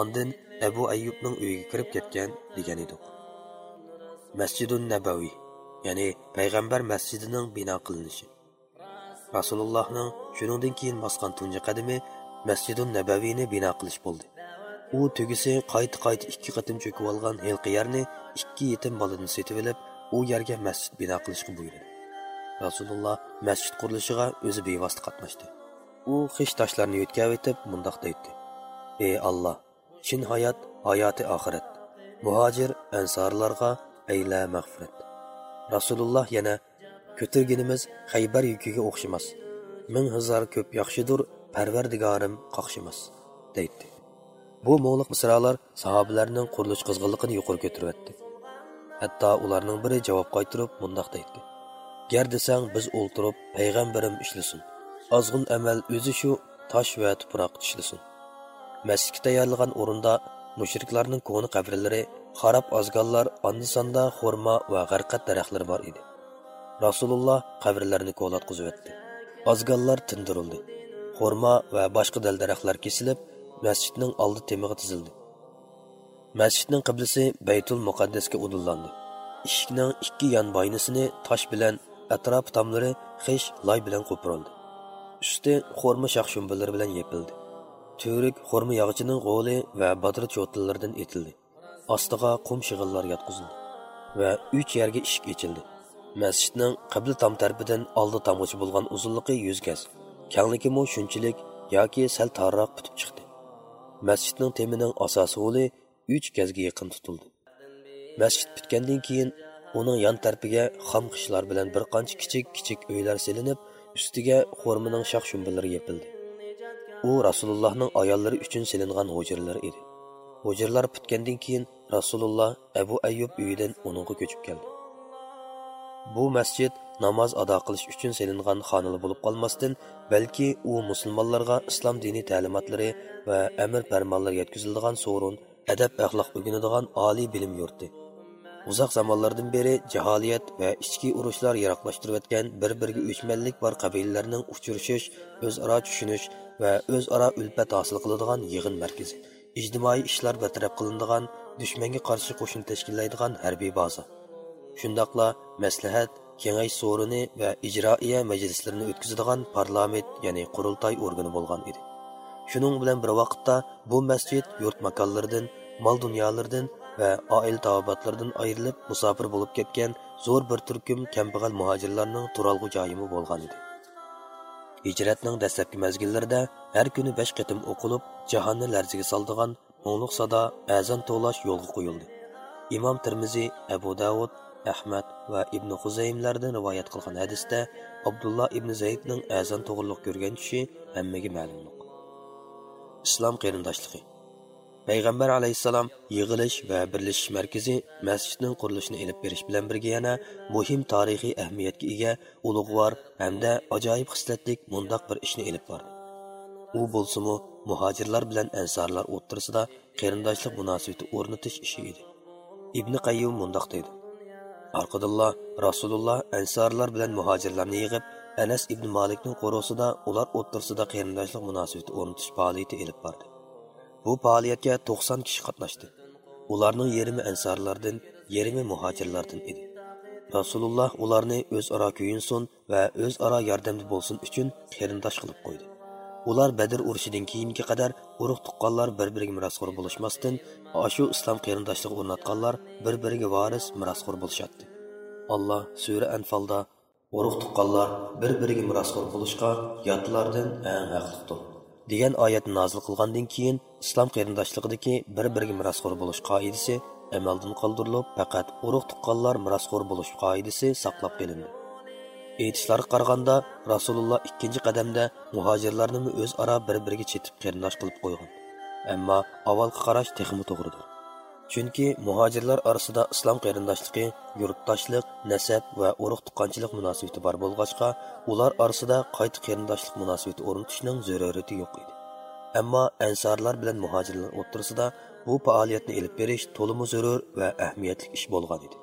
ondin abu ayyubning uyiga kirib ketgan degan edi. Masjidun nabaviy ya'ni payg'ambar masjidining bino qilinishi. Rasulullohning shuningdan keyin bosgan tunji qadami masjidun nabaviyni bino qilish bo'ldi. U tugisi qayta qayta ikki qatim cho'kib olgan hilqi yerni ikki yetim bolani setib olib u yerga masjid bino qilishga buyurdi. Rasululloh masjid qurilishiga o'zi bevosita qatnashdi. U xish toshlarni yo'tkab etib mundoq deydi ey alloh chin hayot hayoti oxirat. Muhojir ansorlarga ayla mag'firat. Rasululloh yana ko'tirginimiz haybar yukiga o'xshamas. Ming hizor ko'p yaxshidur parvardigorim qoqshimas deydi. Bu mo'liq misralar sahobalarning qurilish qizg'inligini yuqori ko'taryapti hatto ularning biri javob qaytirib mundoq deydi gar desang biz o'ltirib payg'ambarim ishlasin. Ozg'in amal o'zi shu tosh va tuproq tishlasin. Masjidga tayyorlagan o'rinda mushriklarning ko'ni qabrlari xarob ozganlar andi sonda xurmo va g'arqat daraxtlari bor edi. Rasululloh qabrlarni ko'latqizib ozganlar tindirildi. Xurmo va boshqa dal daraxtlar kesilib masjidning oldi temig'i tizildi. Masjidning qiblasi baytul muqaddasga udullandi. Eshikning ikki yon boynasini tosh bilan atrof tomlari xish loy bilan qo'pirildi usti xo'rma shox shumbillari bilan yepildi. Turik xo'rma yog'ichining g'o'li va badri cho'tillaridan etildi. Ostiga qum shig'illar yotqizildi va uch yerga ishik ochildi masjidning qibla tom tarbidan oldi tomgacha bo'lgan uzunligi yuz gaz. Kangligimi shunchalik yoki sal torroq qutib chiqdi. Masjidning temining asosi o'li uch gazga yaqin tutildi. Masjid bitgandan keyin uning yon tarpiga xom qishlar bilan bir qancha kichik kichik uylar selinib ustiga xo'rmining shox shumbillari yepildi u rasulullohning ayollari uchun selingan hujralar edi. Hujralar bitgandan keyin rasululloh abu ayyub uyidan uningga ko'chib keldi. Bu masjid namoz ado qilish uchun selingan xonali bo'lib qolmasdan balki u musulmonlarga islom diniy ta'limotlari va amr farmonlar yetkaziladigan so'rin adab axloq o'rganadigan oliy bilim yurti uzoq zamonlardan beri jaholiyat va ichki urushlar yiroqlashtirayotgan bir biriga o'chmanlik bor qabilalarning uchrashish o'zaro tushunish va o'zaro ulfat hosil qiladigan yig'in markazi ijtimoiy ishlar bartaraf qilinadigan dushmanga qarshi qo'shin tashkillaydigan harbiy baza. Shundoqla maslahat kengash so'rini va ijroiya majlislarini o'tkazadigan parlament ya'ni qurultay organi bo'lgan edi. Shuning bilan bir vaqtda bu masjid yurt makonlaridan mol dunyolardan va oila tavobatlardan ayrilib musofir bo'lib ketgan zo'r bir turkum kambag'al muhojirlarning turalg'u joyimi bo'lgan edi. Hijratning dastlabki mazgillarida har kuni besh qatim o'qilib jahonni larziga soldigan mo'ngluq sado azon to'lash yo'lga qo'yildi. Imom termiziy abu davud ahmad va ibn huzaymlardan rivoyat qilgan hadisda abdulloh ibn zaydning azon to'g'riliq ko'rgan tushi hammaga ma'lumliq islom qarindoshligi payg'ambar alayhissalom yig'ilish va birlashish markazi masjidning qurilishini ilib berish bilan birga yana muhim tarixiy ahamiyatga ega ulug'vor hamda ajoyib xislatlik mundoq bir ishni ilib bordi. U bo'lsimu muhojirlar bilan ansorlar o'ttirisida qarindoshlik munosabati o'rnatish ishi edi. Ibn qayyum mundoq deydi. Orqadillah rasululloh ansorlar bilan muhojirlarni yig'ib anas ibn malikning qo'rosida ular o'ttirisida qarindoshlik munosabati o'rnatish faoliyati ilib bordi. Bu faoliyatga to'qson kishi qatnashdi. Ularning yarmi ansorlardan yarmi muhojirlardan edi. Rasululloh ularni o'zaro kuyinsin va o'zaro yordamda bo'lsin uchun qarindosh qilib qo'ydi. Ular badr urushidan keyingi qadar urug' tuqqanlar bir biriga merosxo'r bo'lishmasdan shu islom qarindoshligi o'rnatganlar bir biriga voris merosxo'r bo'lishadi. Alloh sura anfalda urug' tuqqanlar bir biriga merosxo'r bo'lishga yotlardan eng haqliqdir degan oyatni nozil qilgandan keyin islom qarindoshligidagi bir biriga merosxo'r bo'lish qoidasi amaldan qoldirilib faqat urug' tuqqanlar merosxo'r bo'lish qoidasi saqlab qolindi aytishlariga qaraganda rasululloh ikkinchi qadamda muhojirlarni o'zaro bir biriga chetib qarindosh qilib qo'ygan. Ammo avvalgi qarash texmi to'g'ridir. Chunki muhojirlar orasida islom qarindoshligi yurtdoshlik nasab va urug' tuqqanchilik munosabati bor bo'lg'achqa ular orasida qayta qarindoshlik munosabati o'rnatishning zarurati yo'q edi. Ammo ansorlar bilan muhojirlar o'rtasida bu faoliyatni elib berish to'liq zarur va ahamiyatli ish bo'lgan edi.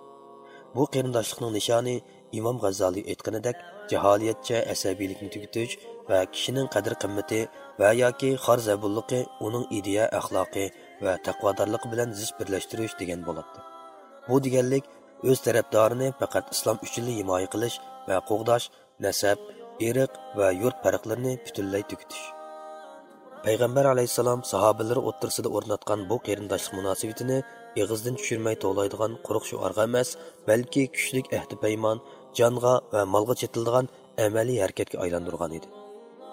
Bu qarindoshlikning nishoni imom g'azzoliy aytganidek jaholiyatcha asabiylikni tugutish va kishining qadr qimmati va yoki xor zabulligi uning ideya axloqi va taqvodorligi bilan zich birlashtirish degan bo'ladi. Bu deganlik o'z tarafdorini faqat islom uchun himoya qilish va qo'g'dash nasab eriq va yurt farqlarini butunlay tugutish payg'ambar alayhissalom sahobalar o'ttirsida o'rnatgan bu qarindoshlik munosabatini ig'izdan tushirmay to'laydigan quruq shuarga emas balki kuchlik ahdi paymon jonga va molga chetildigan amaliy harakatga aylantirgan edi.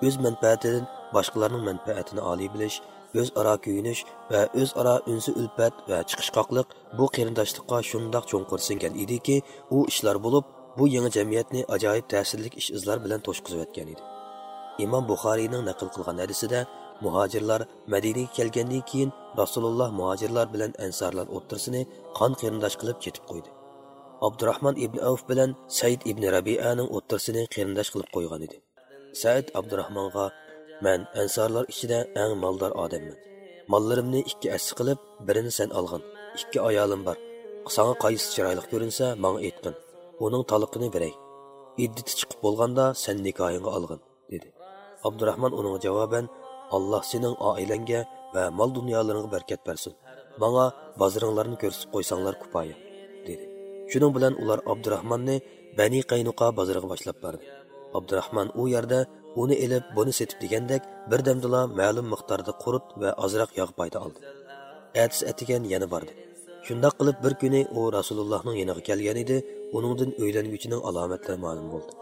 O'z manfaatidan boshqalarning manfaatini oliy bilish o'zaro kuyinish va o'zaro unsi ulpat va chiqishqoqliq bu qarindoshlikqa shundoq cho'nqur singan ediki u ishlar bo'lib bu yangi jamiyatni ajoyib ta'sirli ish izlar bilan to'shqizayotgan edi. Imom buxoriyning naql qilgan hadisida muhojirlar madinaga kelgandan keyin rasululloh muhojirlar bilan ansorlar o'ttirsini qon qarindosh qilib ketib qo'ydi. Abdurahmon ibn avf bilan said ibn rabianing o'ttirsini qarindosh qilib qo'ygan edi. Said abdurahmonga man ansorlar ichida eng moldor odamman. Mollarimni ikki assi qilib birini sen olgin ikki ayolim bor. Sanga qaysi chiroyli ko'rinsa manga aytqin uning toliqini beray iddati chiqib bo'lganda sen nikohingga olgin dedi. Abdurahmon uning javoban alloh sening oilangga va mol dunyolaringga barkat bersin. Manga bozoringlarni ko'rsatib qo'ysanglar kupoya shuning bilan ular abdurahmonni bani qaynuqa bozoriga boshlab bordi. Abdurahmon u yerda uni ilib buni setib degandek birdamdala ma'lum miqdorda qurut va ozroq yog' payda oldi. Atisi atigan yana bordi. Shundoq qilib bir kuni u rasulullohning yoniga kelgan edi. Uningdan uylanguchining alomatlari ma'lum bo'ldi.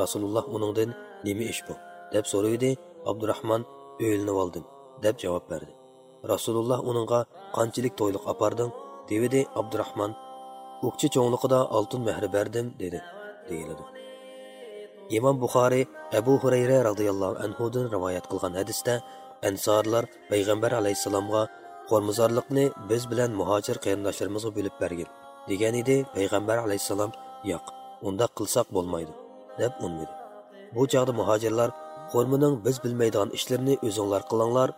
Rasululloh uningdan nima ish bu? deb so'raydi. Abdurahmon o'ylinib oldim deb javob berdi. Rasululloh uningga qanchalik to'yliq aparding devidi. Abdurahmon o'kchi cho'ngliqida oltin mehri berdim dedi deyiladi. Imom buxoriy abu hurayra roziyallohu anhudan rivoyat qilgan hadisda ansorlar payg'ambar alayhissalomga qo'rmizorliqni biz bilan muhojir qarindoshlarimizga bo'lib bergin degan edi. Payg'ambar alayhissalom yo'q unda qilsak bo'lmaydi deb unmadi. Bu chog'da muhojirlar qo'rmining biz bilmaydigan ishlarini o'zinglar qilinglar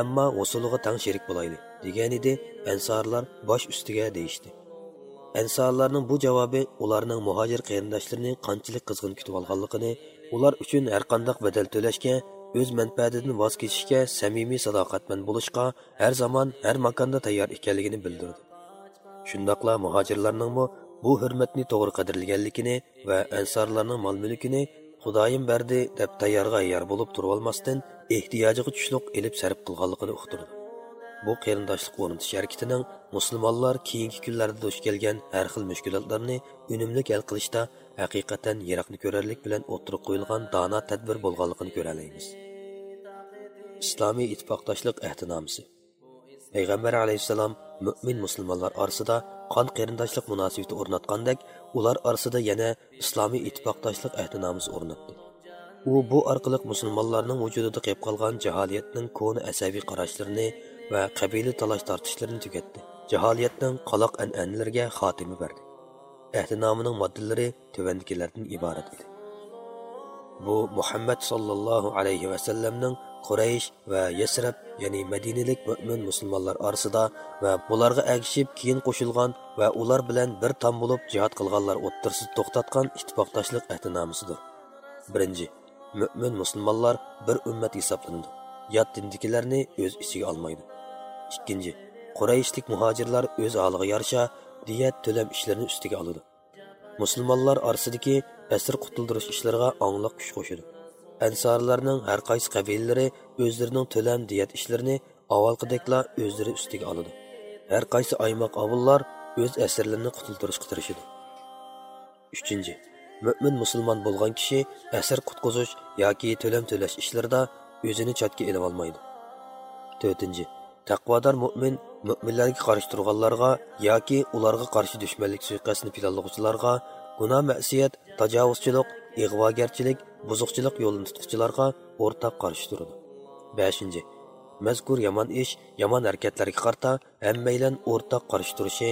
ammo usuliga tang sherik bo'layli degan edi. Ansorlar bosh ustiga deyishdi. Ansorlarning bu javobi ularning muhojir qarindoshlarini qanchalik qizg'in kutib olganligini ular uchun har qanday badal to'lashga o'z manfaatidan voz kechishga samimiy sadoqatmand bo'lishga har zamon har makonda tayyor ekanligini bildirdi. Shundoqla muhojirlarningmi bu hurmatni to'g'ri qadrlaganligini va ansorlarning mol mulkini xudoyim berdi deb tayyorga ayyor bo'lib turib olmasdan ehtiyojiga tushliq ilib sarf qilganligini uqtirdi bu qarindoshlik o'rnatish harakatining musulmonlar keyingi kunlarda duch kelgan har xil mushkulotlarni unumli hal qilishda haqiqatan yiroqni ko'rarlik bilan o'tirib qo'yilgan dono tadbir bo'lganligini ko'ralaymiz. Islomiy ittifoqdoshlik ahdinomisi payg'ambar alayhissalom mo'min musulmonlar orasida qon qarindoshlik munosabati o'rnatgandek ular orasida yana islomiy ittifoqdoshlik ahdinomisi o'rnatdi. U bu orqali musulmonlarning vujudida qolib qolgan jaholiyatning ko'ni asabiy qarashlarini va qabila talash tortishlarini tugatdi. Jaholiyatning qaloq an'analariga xotima berdi ahdinomining moddalari tuvandikilardan iborat edi. Bu muhammad sollallohu alayhi vasallamning quraysh va yasrab ya'ni madinalik mo'min musulmonlar orasida va bularga agishib keyin qo'shilgan va ular bilan bir tom bo'lib jihod qilganlar o'ttirsiz to'xtatgan ittifoqdoshlik ahdinomisidir birinchi mo'min musulmonlar bir ummat hisoblanadi. Yot dindikilarni o'z ichiga olmaydi. Ikkinchi qurayishlik muhojirlar o'z holiga yarasha diyat to'lam ishlarini ustiga oladi. Musulmonlar orasidagi asr qutuldirish ishlariga ongliq kuch qo'shadi ansorlarning har qaysi qabilalari o'zlarining to'lam diyat ishlarini avvalgidekla o'zlari ustiga oladi. Har qaysi aymoq ovullar o'z asrlarini qutultirishga tirishadi uchinchi mo'min musulmon bo'lgan kishi asr qutqizish yoki to'lam to'lash ishlarida o'zini chatga ilib olmaydi. To'rtinchi taqvodor mo'min mo'minlarga qarshi turganlarga yoki ularga qarshi dushmanlik suiqasdini planlovchilarga gunoh masiyat tajovuzchilik ig'vogarchilik buzuqchilik yo'lini tutquchilarga o'rtaq qarshi turadi. Beshinchi mazkur yomon ish yomon harakatlarga qarta hammaylan o'rtaq qarshi turishi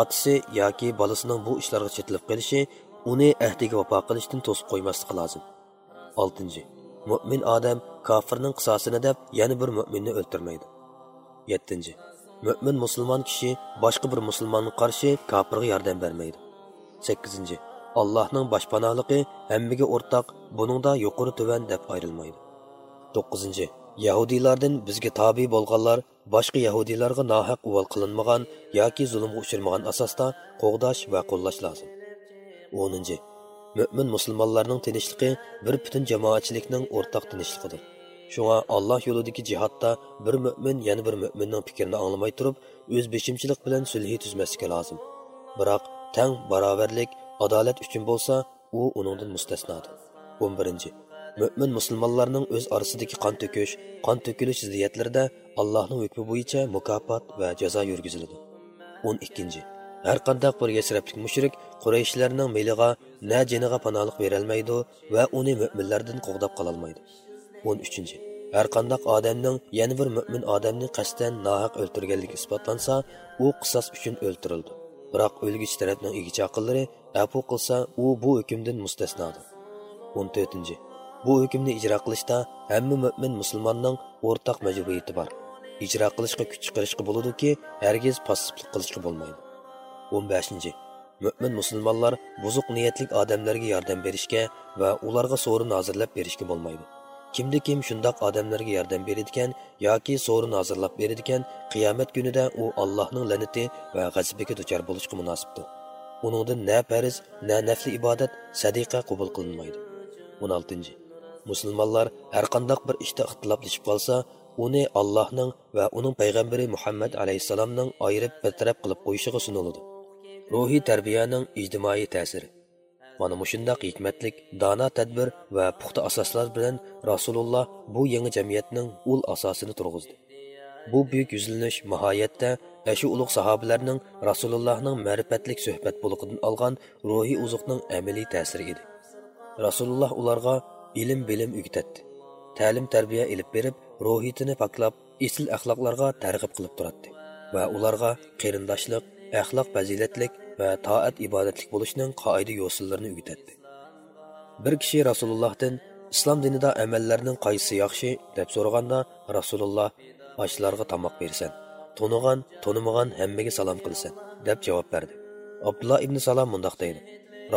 otasi yoki bolasining bu ishlarga chetilib qolishi uni ahdiga vafo qilishdan to'sib qo'ymasligi lozim. Oltinchi mo'min odam kofirning qisosini deb yana bir mo'minni o'ltirmaydi. Yettinchi. Mo'min musulmon kishi boshqa bir musulmonga qarshi kofirga yordam bermaydi. Sakkizinchi. Allohning boshpanoligi hammaga o'rtoq buningda yuqori tuvan deb ayrilmaydi. To'qqizinchi. Yahudiylardan bizga tobe bo'lganlar boshqa yahudiylarga nohaq uvol qilinmagan yoki zulmga uchirmagan asosda qo'g'dash va qo'llash lozim. O'ninchi. Mo'min musulmonlarning tinchligi bir butun jamoatchilikning o'rtaq tinchligidir. Shunga alloh yo'lidagi jihodda bir mo'min yana bir mo'minning fikrini anglamay turib o'z beshimchilik bilan sulhi tuzmasligi lozim. Biroq tang barobarlik adolat uchun bo'lsa u uningdan mustasnodir. O'n birinchi. Mo'min musulmonlarning o'z orasidagi qon to'kish qon to'kilish ziddiyatlarida allohning hukmi bo'yicha mukofot va jazo yurgiziladi. O'n ikkinchi. Har qanday bir yasrablik mushrik qurayishlarning meliga na jiniga panolik berolmaydi va uni mo'minlardan qo'g'dab qololmaydi. O'n uchinchi. Har qanday odamning yana bir mo'min odamni qasddan nohaq o'ltirganligi isbotlansa u qisos uchun o'ltirildi. Biroq o'lgich tarafning egichi aqllari afu qilsa u bu hukmdan mustasnodir. o'n to'rtinchi. Bu hukmni ijro qilishda hamma mo'min musulmonning o'rtaq majburiyati bor. Ijro qilishga kuch chiqarishga bo'ladiki hargiz passiblik qilishga bo'lmaydi. o'n beshinchi. Mo'min musulmonlar buzuq niyatlik odamlarga yordam berishga va ularga sovrin hozirlab berishga bo'lmaydi. Kimda kim shundoq odamlarga yordam beradigan yoki sovrin hozirlab beradigan qiyomat kunida u allohning la'nati va g'azabiga duchor bo'lishga munosibdir. Uningdan na farz na nafli ibodat sadiqa qabul qilinmaydi. O'n oltinchi musulmonlar har qandoq bir ishda ixtiloflashib qolsa uni allohning va uning payg'ambari muhammad alayhissalomning ayirib bartaraf qilib qo'yishiga suniladi ruhiy tarbiyaning ijtimoiy ta'siri. Mana mushundaq hikmatlik dono tadbir va puxta asoslar bilan rasululloh bu yangi jamiyatning ul asosini turg'izdi. Bu buyuk yuzlanish mahoyatda ashu ulug' sahobalarning rasulullohning ma'rifatlik suhbat buluqidan olgan ruhiy uzuqning amaliy ta'siri edi. Rasululloh ularga ilm bilim o'rgatdi ta'lim tarbiya ilib berib ruhiyatini poklab esil axloqlarga targ'ib qilib turadi va ularga qarindoshlik axloq fazilatlik va toat ibodatlik bo'lishning qoida yo'sillarini o'rgatdi bir kishi rasulullohdan islom dinida amallarning qaysi yaxshi deb so'raganda rasululloh ochlarga tomoq bersan to'nigan to'nimagan hammaga salom qilsan deb javob berdi. Abdulloh ibn salom mundoq deydi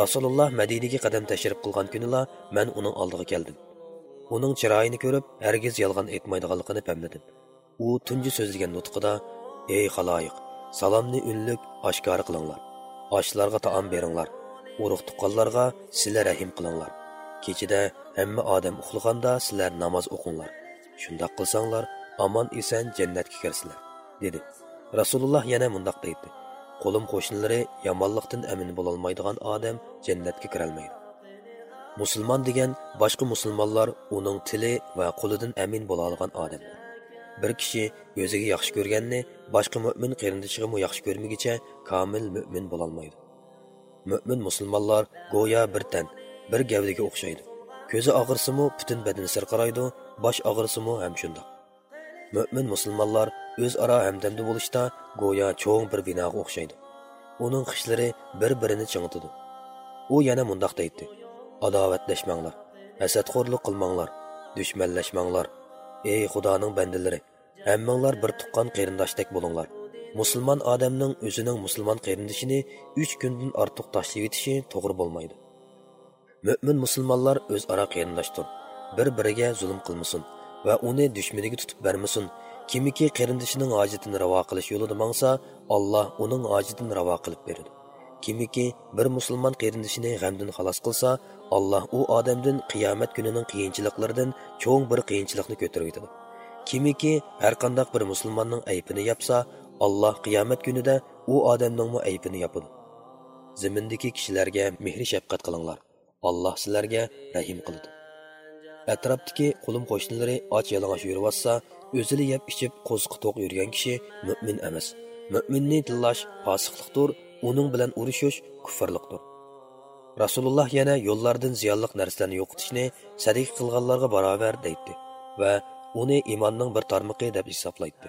rasululloh madinaga qadam tashrif qilgan kunila man uning oldiga keldim. Uning chiroyini ko'rib hargiz yolg'on aytmaydiganligini pamladim u tunji so'zlagan nutqida ey xaloyiq salomni unlik oshkora qilinglar. Ochlarga taom beringlar. Urug' tuqqanlarga sizlar rahim qilinglar. Kechida hamma odam uxlaganda sizlar namoz o'qinglar. Shundoq qilsanglar omon eson jannatga kirsizlar dedi. Rasululloh yana mundoq deydi. Qo'lim qo'shnilari yomonlikdan amin bo'lolmaydigan odam jannatga kirolmaydi. Musulmon degan boshqa musulmonlar uning tili va qo'lidan amin bo'la olgan odam. Bir kishi o'ziga yaxshi ko'rganni boshqa mo'min qarindoshiga yaxshi ko'rmagicha komil mo'min bo'lolmaydi. Mo'min musulmonlar go'yo bir tan bir gavdaga o'xshaydi. Ko'zi og'irsimu butun badani sirqiraydi bosh og'irsimu ham shundoq. Mo'min musulmonlar o'zaro hamdamda bo'lishda go'yo cho'ng bir binoga o'xshaydi. Uning qishlari bir birini chingitidi u yana mundoq deydi adovatlashmanglar hasadxo'rlik qilmanglar dushmanlashmanglar. Ey xudoning bandalari hammanglar bir tuqqan qarindoshdek bo'linglar musulmon odamning o'zining musulmon qarindishini uch kundan ortiq tashlab etishi to'g'ri bo'lmaydi mo'min musulmonlar o'zaro qarindoshdir bir biriga zulm qilmasin va uni dushmaniga tutib bermasin kimiki qarindishining hojatini ravo qilish yo'lida mangsa alloh uning hojatini ravo qilib beradi kimiki bir musulmon qarindishini g'amdan xalos qilsa alloh u odamdan qiyomat kunining qiyinchiliklaridan cho'ng bir qiyinchilikni ko'tarib kimiki har qandoq bir musulmonning aybini yapsa alloh qiyomat kunida u odamning aybini yopadi. Zimindagi kishilarga mehri shafqat qilinglar. Alloh sizlarga rahim qiladi. Atrofdagi qulim qo'shnilari och yalang'och yuribotsa o'zini yeb ichib qo'ziqi to'q yurgan kishi mo'min emas. Mo'minni tillash fosiqlikdir uning bilan urushish kufrliqdir rasululloh yana yo'llardan ziyonliq narsalarni yo'qotishni sadiq qilganlarga barobar deydi va uni iymonning bir tarmoqi deb hisoblaydi.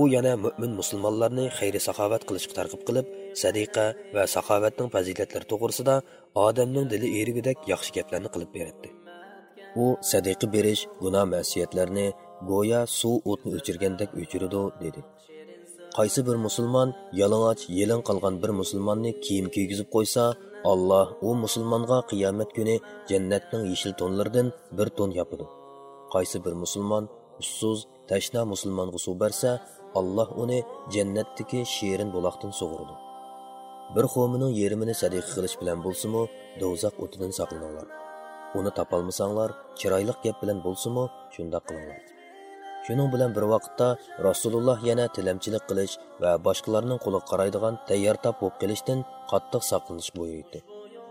U yana mo'min musulmonlarni xayri saxovat qilishga targ'ib qilib sadiqa va saxovatning fazilatlari to'g'risida odamning dili erigudek yaxshi gaplarni qilib beradi. U sadiqa berish gunoh masiyatlarni go'yo suv o'tni o'chirgandek o'chiradi dedi. Qaysi bir musulmon yalang'och yelin qolgan bir musulmonni kiyim kiygizib qo'ysa alloh u musulmonga qiyomat kuni jannatning yeshil to'nlaridan bir to'n yopadi. Qaysi bir musulmon ussuz tashna musulmonga suv bersa alloh uni jannatdagi shirin buloqdan sug'urdi. Bir xo'mining yerimini sadiqa qilish bilan bo'lsimi do'zax o'tidan saqlaninglar. Uni topolmasanglar chiroyli gap bilan bo'lsimi shundoq qilinglar. Shuning bilan bir vaqtda rasululloh yana tilamchilik qilish va boshqalarning quloq qaraydigan tayyortab bo'lib kelishdan qattiq saqlanish buyurdi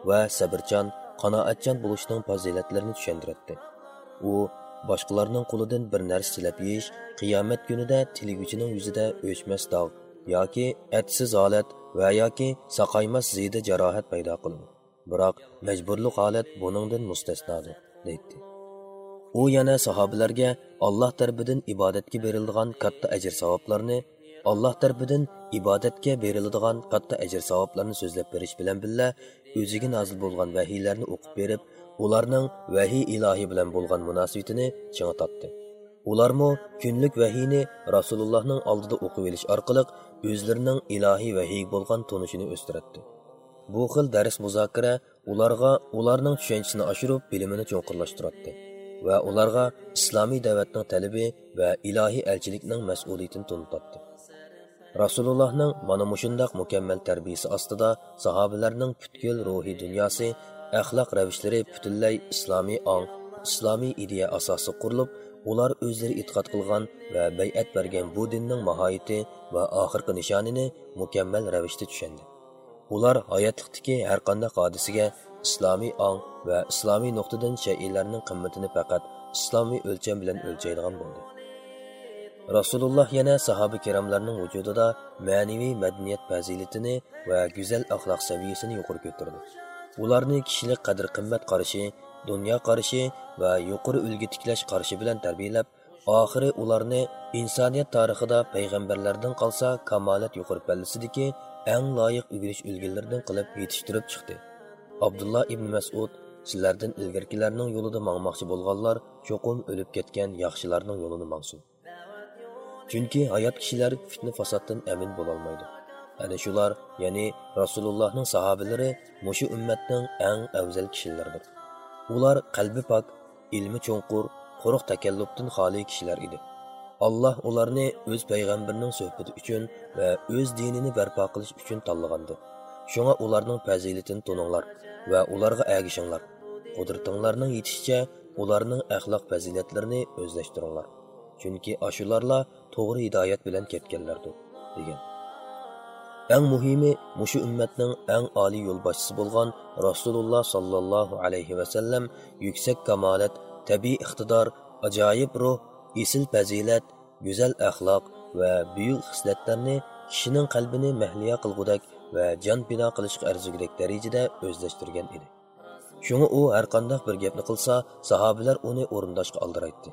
va sabrchan qanoatchan bo'lishning fazilatlarini tushuntiradi u boshqalarning qo'lidan bir narsa silab yeyish qiyomat kunida tilguchining yuzida o'chmas dog' yoki atsiz holat va yoki saqaymas ziyda jarohat paydo qiladi biroq majburlik holat buningdan mustasnodir deydi u yana sahobalarga olloh tarafidan ibodatga beriladigan katta ajr savoblarni alloh tarafidan ibodatga beriladigan katta ajr savoblarni so'zlab berish bilan birga o'ziga nozil bo'lgan vahiylarni o'qib berib ularning vahiy ilohiy bilan bo'lgan munosabatini ching'atdi ularmi kunlik vahiyni rasulullohning oldida o'qib olish orqali o'zlarining ilohiy vahiy bo'lgan tunishini o'stiradi bu xil dars muzokara ularga ularning tushunchisini oshirib bilimini cho'nqirlashtiradi va ularga islomiy da'vatning talabi va ilohiy elchilikning mas'uliyatini tunutadi rasulullohning mana mushundoq mukammal tarbiyasi ostida sahobalarning butkul ruhiy dunyosi axloq ravishlari butunlay islomiy ong islomiy ideya asosi qurilib ular o'zlari e'tiqod qilgan va bay'at bergan bu dinning mahoyati va oxirgi nishonini mukammal ravishda tushundi. Ular hayotlikdagi har qanday hodisaga islomiy ong va islomiy nuqtadan shaylarning qimmatini faqat islomiy o'lcham bilan o'lchaydigan bo'ldi. Rasululloh yana sahoba kiromlarning vujudida ma'naviy madaniyat fazilatini va go'zal axloq saviyasini yuqori ko'tardi. Ularni kishilik qadr qimmat qarashi dunyo qarashi va yuqori ulgi tiklash qarashi bilan tarbiyalab oxiri ularni insoniyat tarixida payg'ambarlardan qolsa kamolat yuqori pallasidagi eng loyiq o'g'ilish ulgilaridan qilib yetishtirib chiqdi. Abdulloh ibn masud sizlardan ilgarkilarning yo'lida mangmoqchi bo'lganlar cho'qim o'lib ketgan yaxshilarning yo'lini mangsin chunki hayot kishilar fitna fasoddan amin bo'lolmaydi. Әне шулар, яни rasulullohning сахабилары mushu ummatning eng afzal kishilaridir Улар qalbi пак, илми cho'nqur quruq takallubdan xoli kishilar edi. Alloh ularni o'z payg'ambarining suhbati uchun va o'z dinini barpo qilish uchun tanlagandi. Shunga ularning fazilatini toninglar va ularga agishinglar. Qudratinglarning yetishicha ularning axloq fazilatlarini o'zlashtiringlar. Chunki ashularla to'g'ri hidoyat bilan ketganlardir degan. Eng muhimi mushu ummatning eng oliy yo'lboshchisi bo'lgan rasululloh sollallohu alayhi vasallam yuksak kamolat tabiiy iqtidor ajoyib ruh esil fazilat go'zal axloq va buyuk xislatlarni kishining qalbini mahliya qilgudak va jon bino qilishga arzigudek darajada o'zlashtirgan edi. Shunga u har qanday bir gapni qilsa sahobalar uni o'rindashga oldiraydi.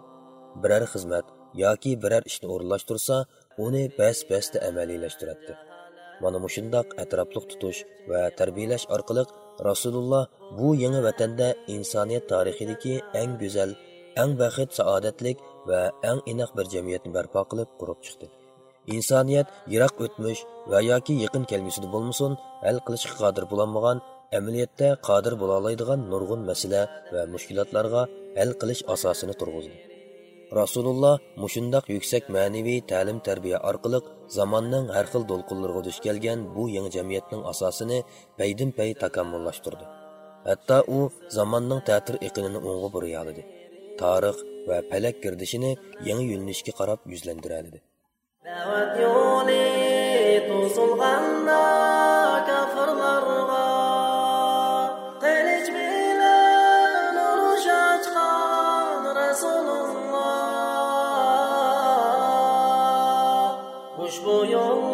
Biror xizmat yoki biror ishni o'rinlashtirsa uni bas basda amaliylashtiradi mana mushundoq atrofliq tutish va tarbiyalash orqali rasululloh bu yangi vatanda insoniyat tarixidagi eng go'zal eng baxit saodatlik va eng iniq bir jamiyatni barpo qilib qurib chiqdi. Insoniyat yiroq o'tmish va yoki yaqin kelgusida bo'lmasin hal qilishga qodir bo'lolmagan amaliyotda qodir bo'la oladigan nurg'un masala va mushkulotlarga hal qilish asosini turg'izdi. Rasululloh mushundoq yuksak ma'naviy ta'lim tarbiya orqali zamonning har xil to'lqinlarga duch kelgan bu yangi jamiyatning asosini paydin pay takomillashtirdi. Hatto u zamonning ta'tir iqinini o'ng'i buriyolidi tarix va palak girdishini yangi yo'nalishga qarab yuzlantiradi خوشبویان